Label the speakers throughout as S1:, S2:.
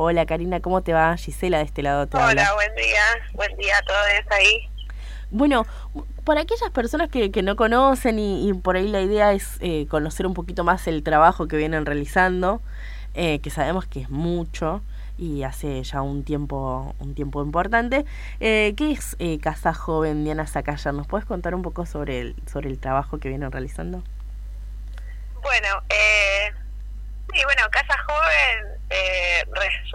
S1: Hola Karina, ¿cómo te va? Gisela de este lado te
S2: Hola, buen día, buen día a todos ahí.
S1: Bueno, para aquellas personas que, que no conocen y, por ahí la idea es eh, conocer un poquito más el trabajo que vienen realizando, eh, que sabemos que es mucho y hace ya un tiempo un tiempo importante. Eh, ¿Qué es Casa Joven Diana Zacayán? ¿Nos puedes contar un poco sobre el, sobre el trabajo que vienen realizando?
S2: Bueno, eh, sí, bueno, Casa Joven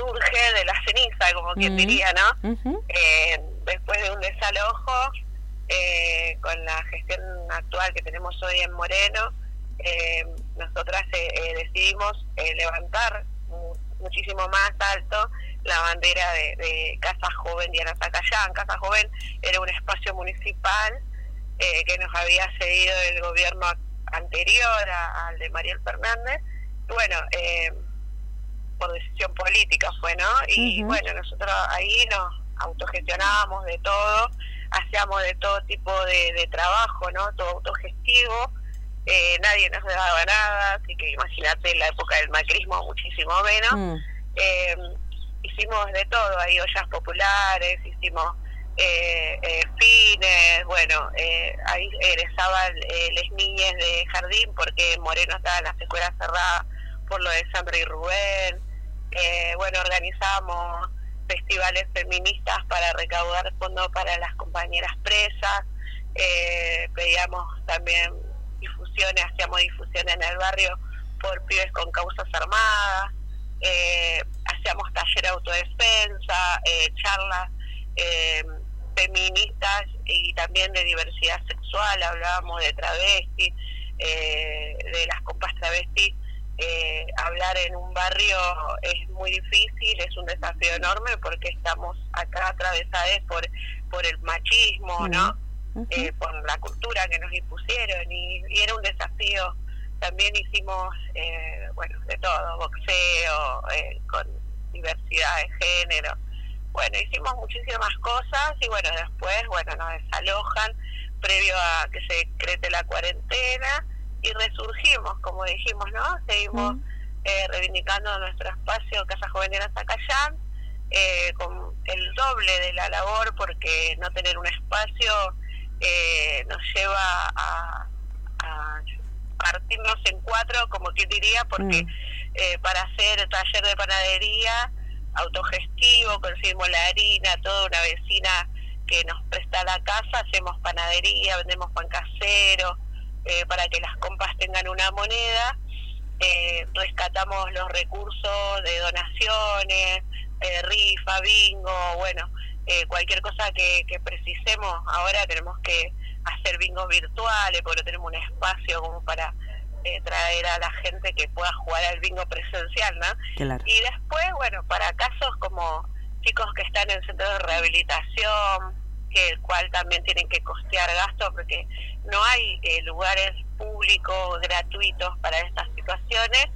S2: eh, resurge de la ceniza, como quien diría, ¿no? eh, después de un desalojo, eh, con la gestión actual que tenemos hoy en Moreno, eh, nosotras eh, decidimos levantar muchísimo más alto la bandera de, Casa Joven Diana Zacayán. Casa Joven era un espacio municipal que nos había cedido el gobierno anterior al de Mariel Fernández. Bueno, eh, por decisión política fue, ¿no? Y bueno, nosotros ahí nos autogestionábamos de todo, hacíamos de todo tipo de, trabajo, ¿no? Todo autogestivo, eh, nadie nos daba nada, así que imagínate en la época del macrismo muchísimo menos. Eh, hicimos de todo, ahí ollas populares, hicimos eh, eh, fines, bueno, eh, ahí egresaban eh, las niñas de jardín porque Moreno estaba en las escuelas cerradas por lo de Sandra y Rubén, eh, bueno, organizamos festivales feministas para recaudar fondos para las compañeras presas, eh, pedíamos también difusiones, hacíamos difusiones en el barrio por pibes con causas armadas, eh, hacíamos taller autodefensa, eh, charlas eh, feministas y también de diversidad sexual, hablábamos de travestis, eh, de las compas travestis, eh, hablar en un barrio es muy difícil, es un desafío enorme porque estamos acá atravesados por, por el machismo, ¿no? eh, por la cultura que nos impusieron y, y era un desafío. También hicimos, eh, bueno, de todo, boxeo, eh, con diversidad de género bueno, hicimos muchísimas cosas y bueno, después, bueno, nos desalojan previo a que se decrete la cuarentena y resurgimos, como dijimos, ¿no? Seguimos eh, reivindicando nuestro espacio Casa Juvenil Zacayán, eh, con el doble de la labor porque no tener un espacio eh, nos lleva a, a, partirnos en cuatro, como quien diría, porque eh, para hacer taller de panadería autogestivo, conseguimos la harina, toda una vecina que nos presta la casa, hacemos panadería, vendemos pan casero, eh, para que las compas tengan una moneda, eh, rescatamos los recursos de donaciones, eh, rifa, bingo, bueno, eh, cualquier cosa que, que precisemos, ahora tenemos que hacer bingos virtuales, porque tenemos un espacio como para eh, traer a la gente que pueda jugar al bingo presencial, ¿no? Y después, bueno, para casos como chicos que están en centros de rehabilitación, que el cual también tienen que costear gastos porque no hay eh, lugares públicos gratuitos para estas situaciones,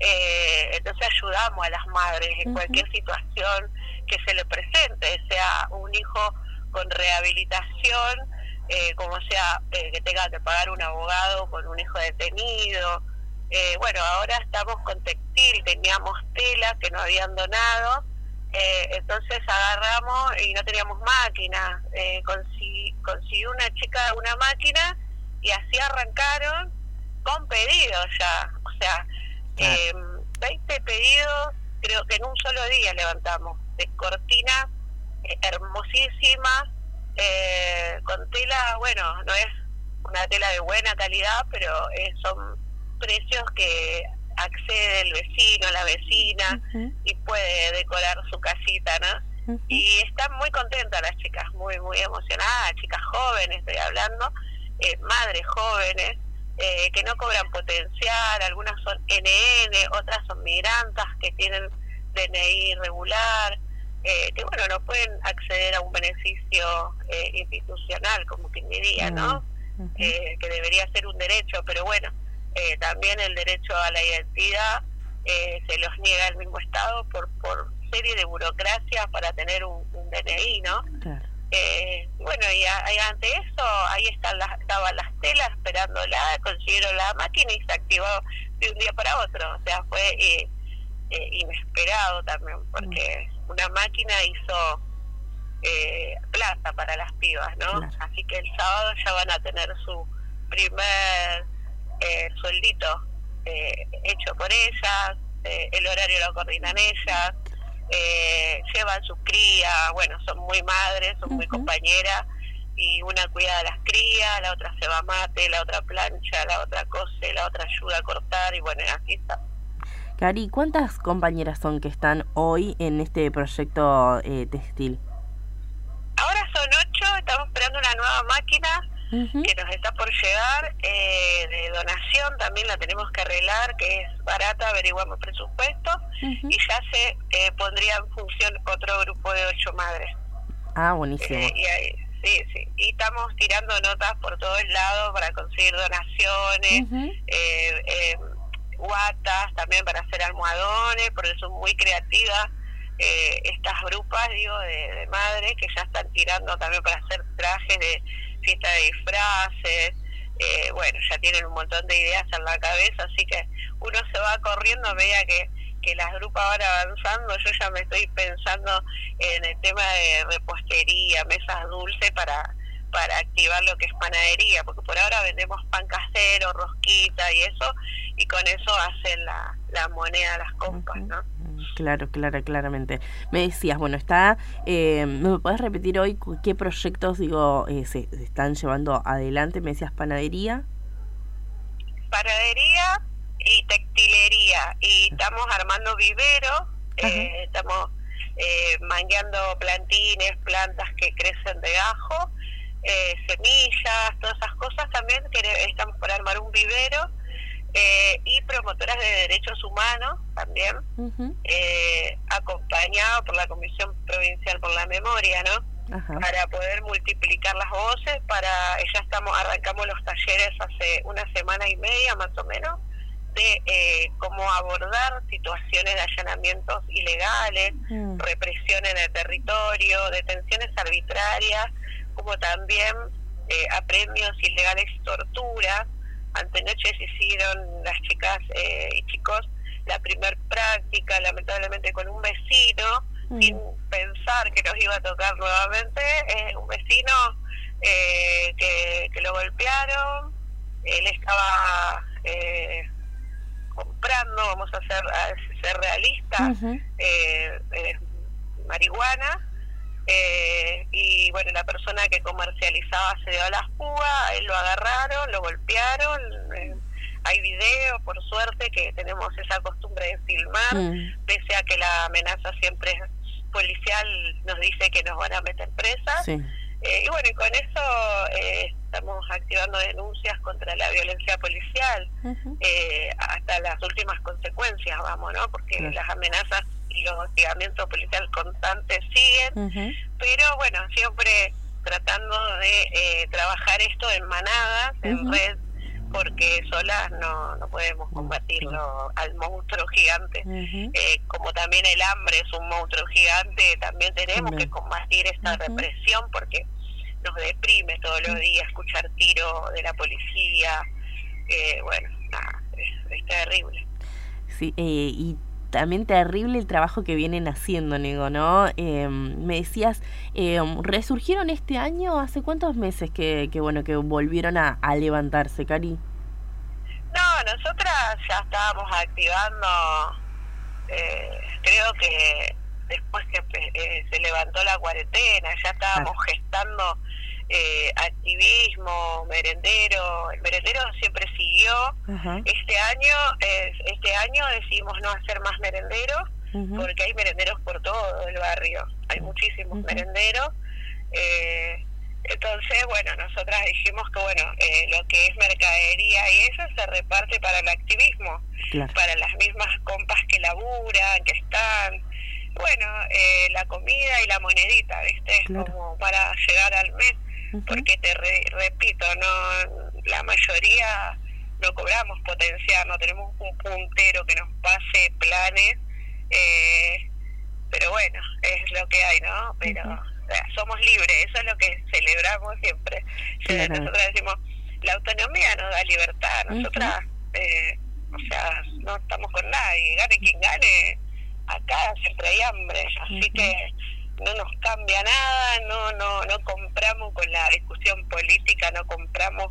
S2: eh, entonces ayudamos a las madres en cualquier situación que se le presente, sea un hijo con rehabilitación, eh, como sea eh, que tenga que pagar un abogado con un hijo detenido. Eh, bueno, ahora estamos con textil, teníamos tela que nos habían donado, eh, entonces agarramos y no teníamos máquina, eh, consiguió una chica una máquina y así arrancaron con pedidos ya, o sea, eh, 20 pedidos creo que en un solo día levantamos, de cortinas eh, hermosísimas, eh, con tela, bueno, no es una tela de buena calidad, pero eh, son precios que accede el vecino, la vecina y puede decorar su casita, ¿no? Y están muy contentas las chicas, muy, muy emocionadas, chicas jóvenes, estoy hablando, eh, madres jóvenes, eh, que no cobran potencial, algunas son NN, otras son migrantas que tienen DNI regular, eh, que bueno, no pueden acceder a un beneficio eh, institucional, como quien diría, ¿no? eh, que debería ser un derecho, pero bueno, eh, también el derecho a la identidad eh, se los niega el mismo Estado por, por serie de burocracias para tener un, un DNI, ¿no? Claro. Eh, bueno, y, a, y, ante eso, ahí están las, estaban las telas esperándola, consiguieron la máquina y se activó de un día para otro. O sea, fue eh, eh, inesperado también, porque una máquina hizo eh, plata para las pibas, ¿no? Así que el sábado ya van a tener su primer eh, sueldito eh, hecho por ellas, eh, el horario lo coordinan ellas, llevan sus crías, bueno, son muy madres, son muy compañeras, y una cuida a las crías, la otra se va a mate, la otra plancha, la otra cose, la otra ayuda a cortar, y bueno, así está.
S1: Cari, ¿cuántas compañeras son que están hoy en este proyecto textil?
S2: Ahora son ocho, estamos esperando una nueva máquina que nos está por llegar eh, de donación, también la tenemos que arreglar, que es barata, averiguamos presupuesto, y ya se eh, pondría en función otro grupo de ocho madres.
S1: Ah, buenísimo. Eh,
S2: y sí, sí. Y estamos tirando notas por todos lados para conseguir donaciones, guatas también para hacer almohadones, porque son muy creativas. estas grupas, digo, de, de madres que ya están tirando también para hacer trajes de fiesta de disfraces, eh, bueno, ya tienen un montón de ideas en la cabeza, así que uno se va corriendo a medida que, que las grupas van avanzando, yo ya me estoy pensando en el tema de repostería, mesas dulces para para activar lo que es panadería, porque por ahora vendemos pan casero, rosquita y eso, y con eso hacen la, la moneda las compas, ¿no?
S1: Claro, claro, claramente. Me decías, bueno, está, eh, ¿me puedes repetir hoy qué proyectos, digo, eh, se, están llevando adelante? Me decías panadería.
S2: Panadería y textilería. Y estamos armando viveros, eh, estamos eh, mangueando plantines, plantas que crecen de ajo, eh, semillas, todas esas cosas también. Que estamos por armar un vivero eh, y promotoras de derechos humanos también, eh, acompañado por la Comisión Provincial por la Memoria, ¿no? Para poder multiplicar las voces, para, ya estamos, arrancamos los talleres hace una semana y media más o menos, de eh, cómo abordar situaciones de allanamientos ilegales, mm. represión en el territorio, detenciones arbitrarias, como también eh, apremios ilegales y tortura, Antenoche se hicieron las chicas eh, y chicos la primer práctica, lamentablemente con un vecino, mm. sin pensar que nos iba a tocar nuevamente, eh, un vecino eh, que, que, lo golpearon, él estaba comprando, vamos a ser, a ser realistas, marihuana, eh, y bueno, la persona que comercializaba se dio a las fuga, él lo agarraron, lo golpearon. Eh, hay videos, por suerte, que tenemos esa costumbre de filmar, mm. pese a que la amenaza siempre policial nos dice que nos van a meter presas. Eh, y bueno, y con eso estamos activando denuncias contra la violencia policial hasta las últimas consecuencias, vamos, ¿no? Porque las amenazas y los hostigamientos policiales constantes siguen, pero bueno, siempre tratando de eh, trabajar esto en manadas, en red, porque solas no, no podemos combatirlo al monstruo gigante. eh, como también el hambre es un monstruo gigante, también tenemos que combatir esta represión porque nos deprime todos los días escuchar tiros de la policía. Eh, bueno, nada, es, terrible.
S1: Sí, eh, y también terrible el trabajo que vienen haciendo, Nego, ¿no? Eh, me decías, eh, ¿resurgieron este año? ¿Hace cuántos meses que, que bueno, que volvieron a, levantarse, Cari?
S2: No, nosotras ya estábamos activando, eh, creo que después que eh, se levantó la cuarentena, ya estábamos gestando eh, activismo, merendero, el merendero siempre siguió. Este año, este año decidimos no hacer más merenderos porque hay merenderos por todo el barrio, hay muchísimos merenderos. Eh, entonces, bueno, nosotras dijimos que, bueno, eh, lo que es mercadería y eso se reparte para el activismo, para las mismas compas que laburan, que están. Bueno, eh, la comida y la monedita, ¿viste? Como para llegar al mes porque te repito, no la mayoría no cobramos potencial, no tenemos un puntero que nos pase planes, eh, pero bueno, es lo que hay, ¿no? Pero somos libres, eso es lo que celebramos siempre. Nosotros decimos, la autonomía nos da libertad, nosotras, eh, o sea, no estamos con nadie, gane quien gane, acá siempre hay hambre, así que no nos cambia nada, no, no, no compramos con la discusión política, no compramos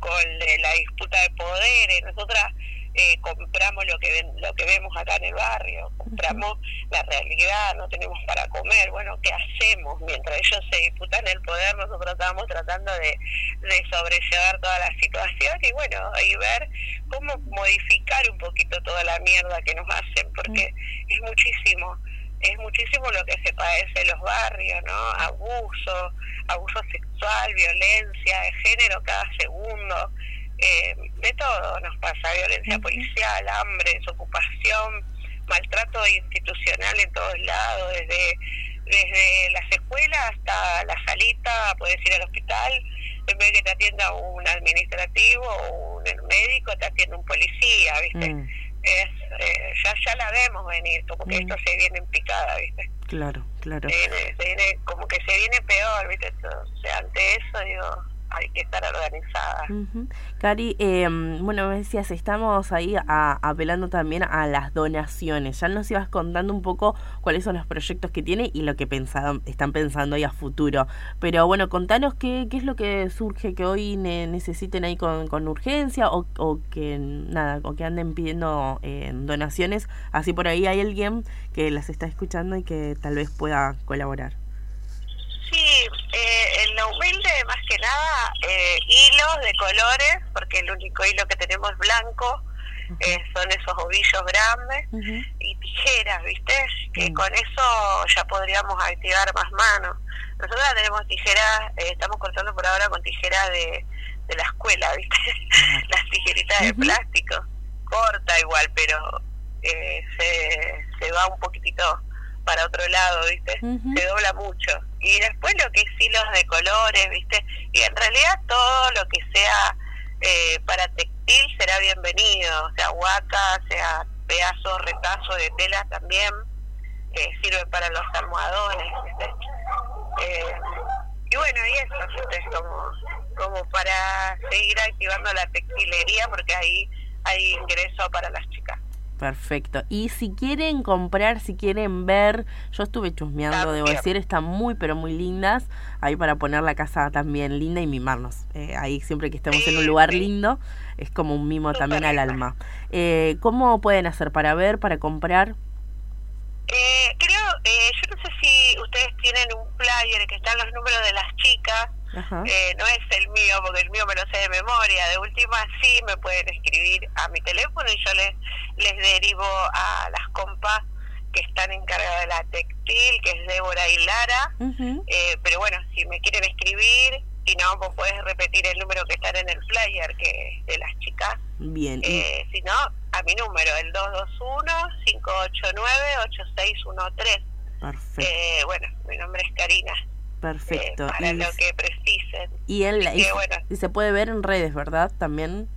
S2: con la disputa de poderes, nosotras eh, compramos lo que lo que vemos acá en el barrio, compramos la realidad, no tenemos para comer, bueno, ¿qué hacemos? Mientras ellos se disputan el poder, nosotros estamos tratando de, de sobrellevar toda la situación y bueno, y ver cómo modificar un poquito toda la mierda que nos hacen, porque es muchísimo es muchísimo lo que se padece en los barrios, ¿no? Abuso, abuso sexual, violencia de género cada segundo, eh, de todo nos pasa, violencia policial, hambre, desocupación, maltrato institucional en todos lados, desde, desde las escuelas hasta la salita, puedes ir al hospital, en vez de que te atienda un administrativo o un médico, te atiende un policía, ¿viste? Mm. Es, eh, ya, ya la vemos venir, como que esto mm. se viene en picada, ¿viste?
S1: Claro, claro.
S2: Se viene, como que se viene peor, ¿viste? Sea, ante eso, digo, hay que estar organizada.
S1: Cari, eh, bueno, me decías, estamos ahí apelando también a las donaciones. Ya nos ibas contando un poco cuáles son los proyectos que tiene y lo que pensaron, están pensando ahí a futuro. Pero bueno, contanos qué, qué es lo que surge que hoy necesiten ahí con, con urgencia o, o, que nada, o que anden pidiendo eh, donaciones. Así por ahí hay alguien que las está escuchando y que tal vez pueda colaborar.
S2: Eh, más que nada eh, hilos de colores, porque el único hilo que tenemos es blanco, eh, son esos ovillos grandes, y tijeras, ¿viste? Que con eso ya podríamos activar más manos. Nosotros tenemos tijeras, estamos cortando por ahora con tijeras de, de la escuela, ¿viste? Las tijeritas de plástico, corta igual, pero se, se va un poquitito para otro lado, ¿viste? Se dobla mucho. Y después lo que es hilos de colores, ¿viste? Y en realidad todo lo que sea eh, para textil será bienvenido, sea huaca, sea pedazos, retazos de tela también, eh, sirve para los almohadones, ¿viste? Eh, y bueno, y eso, ¿viste? Como, como para seguir activando la textilería, porque ahí hay ingreso para las chicas.
S1: Perfecto. Y si quieren comprar, si quieren ver, yo estuve chusmeando, debo decir, están muy, pero muy lindas. Ahí para poner la casa también linda y mimarnos. Eh, ahí siempre que estemos en un lugar lindo, es como un mimo también al alma. Eh, ¿Cómo pueden hacer para ver, para comprar?
S2: Eh, creo, eh, yo no sé si ustedes tienen un flyer que están los números de las chicas. Eh, no es el mío, porque el mío me lo sé de memoria. De última, sí me pueden escribir a mi teléfono y yo les, les derivo a las compas que están encargadas de la textil, que es Débora y Lara. eh, pero bueno, si me quieren escribir, si no, vos podés repetir el número que está en el flyer, que de las chicas.
S1: Bien.
S2: Eh, si no, a mi número, el 221-589-8613.
S1: Perfecto.
S2: Eh, bueno, mi nombre es Karina.
S1: Perfecto.
S2: Eh, para lo que precisen.
S1: Y, él, y, se puede ver en redes, ¿verdad? También.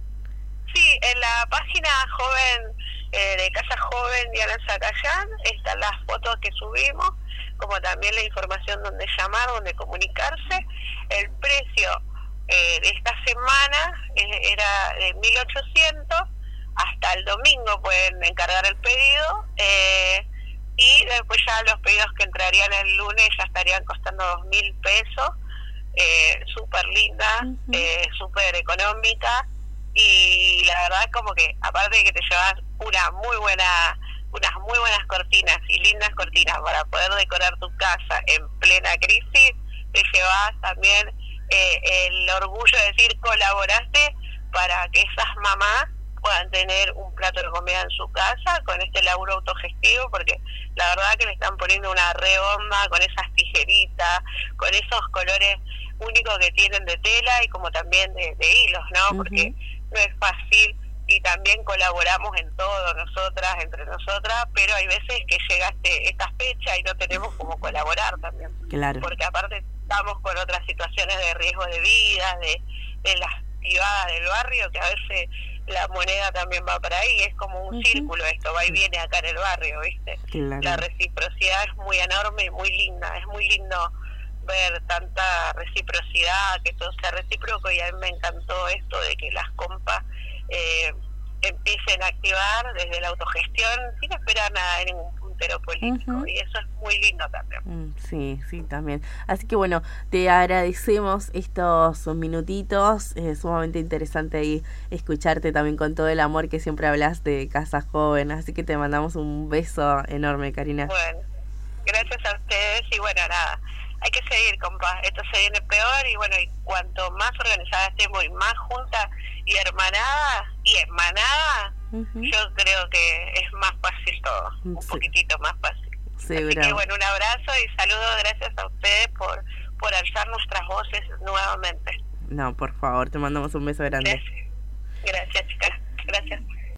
S2: Sí, en la página joven eh, de Casa Joven Diana Zacayán están las fotos que subimos, como también la información donde llamar, donde comunicarse. El precio eh, de esta semana era de 1.800, hasta el domingo pueden encargar el pedido. Después ya los pedidos que entrarían el lunes ya estarían costando dos mil pesos, eh, súper linda, eh, súper económica y la verdad como que aparte de que te llevas una muy buena unas muy buenas cortinas y lindas cortinas para poder decorar tu casa en plena crisis, te llevas también eh, el orgullo de decir colaboraste para que esas mamás puedan tener un plato de comida en su casa con este laburo autogestivo, porque la verdad que le están poniendo una rebomba con esas tijeritas, con esos colores únicos que tienen de tela y como también de, hilos, ¿no? Porque no es fácil y también colaboramos en todo nosotras, entre nosotras, pero hay veces que llega este, esta fecha y no tenemos cómo colaborar también.
S1: Claro.
S2: Porque aparte estamos con otras situaciones de riesgo de vida, de, de las privadas del barrio, que a veces la moneda también va para ahí, es como un círculo esto, va y viene acá en el barrio, ¿viste? La reciprocidad es muy enorme y muy linda, es muy lindo ver tanta reciprocidad, que todo sea recíproco y a mí me encantó esto de que las compas eh, empiecen a activar desde la autogestión sin esperar nada en ningún puntero político y eso es muy lindo también. Mm,
S1: sí, sí, también. Así que bueno, te agradecemos estos minutitos, es sumamente interesante ahí escucharte también con todo el amor que siempre hablas de Casa Joven, así que te mandamos un beso enorme, Karina.
S2: Bueno, gracias a ustedes y bueno, nada hay que seguir, compa. Esto se viene peor y bueno, y cuanto más organizada estemos y más juntas y hermanadas y hermanadas, yo creo que es más fácil todo, un poquitito más fácil. Así que bueno, un abrazo y saludos, gracias a ustedes por, por alzar nuestras voces nuevamente.
S1: No, por favor, te mandamos un beso grande.
S2: Gracias, gracias chicas, gracias.